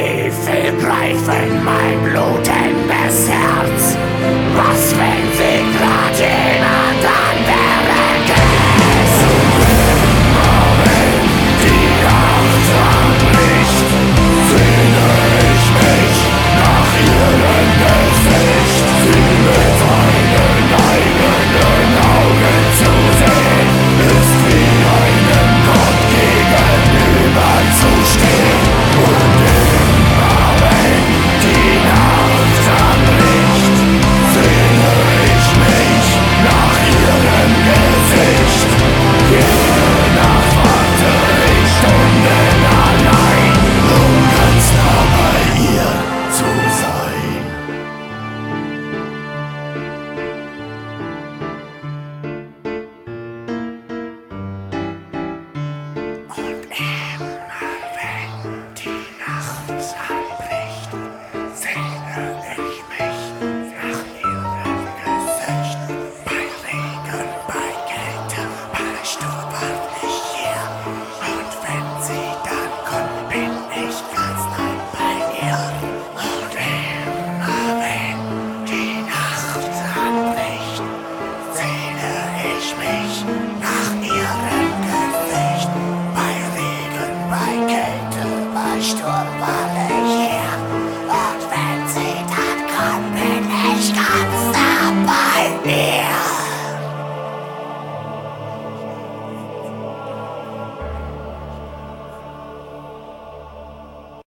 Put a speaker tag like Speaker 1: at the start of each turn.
Speaker 1: Teufel greifen mein blutendes Herz. Was, wenn sie grad Bye.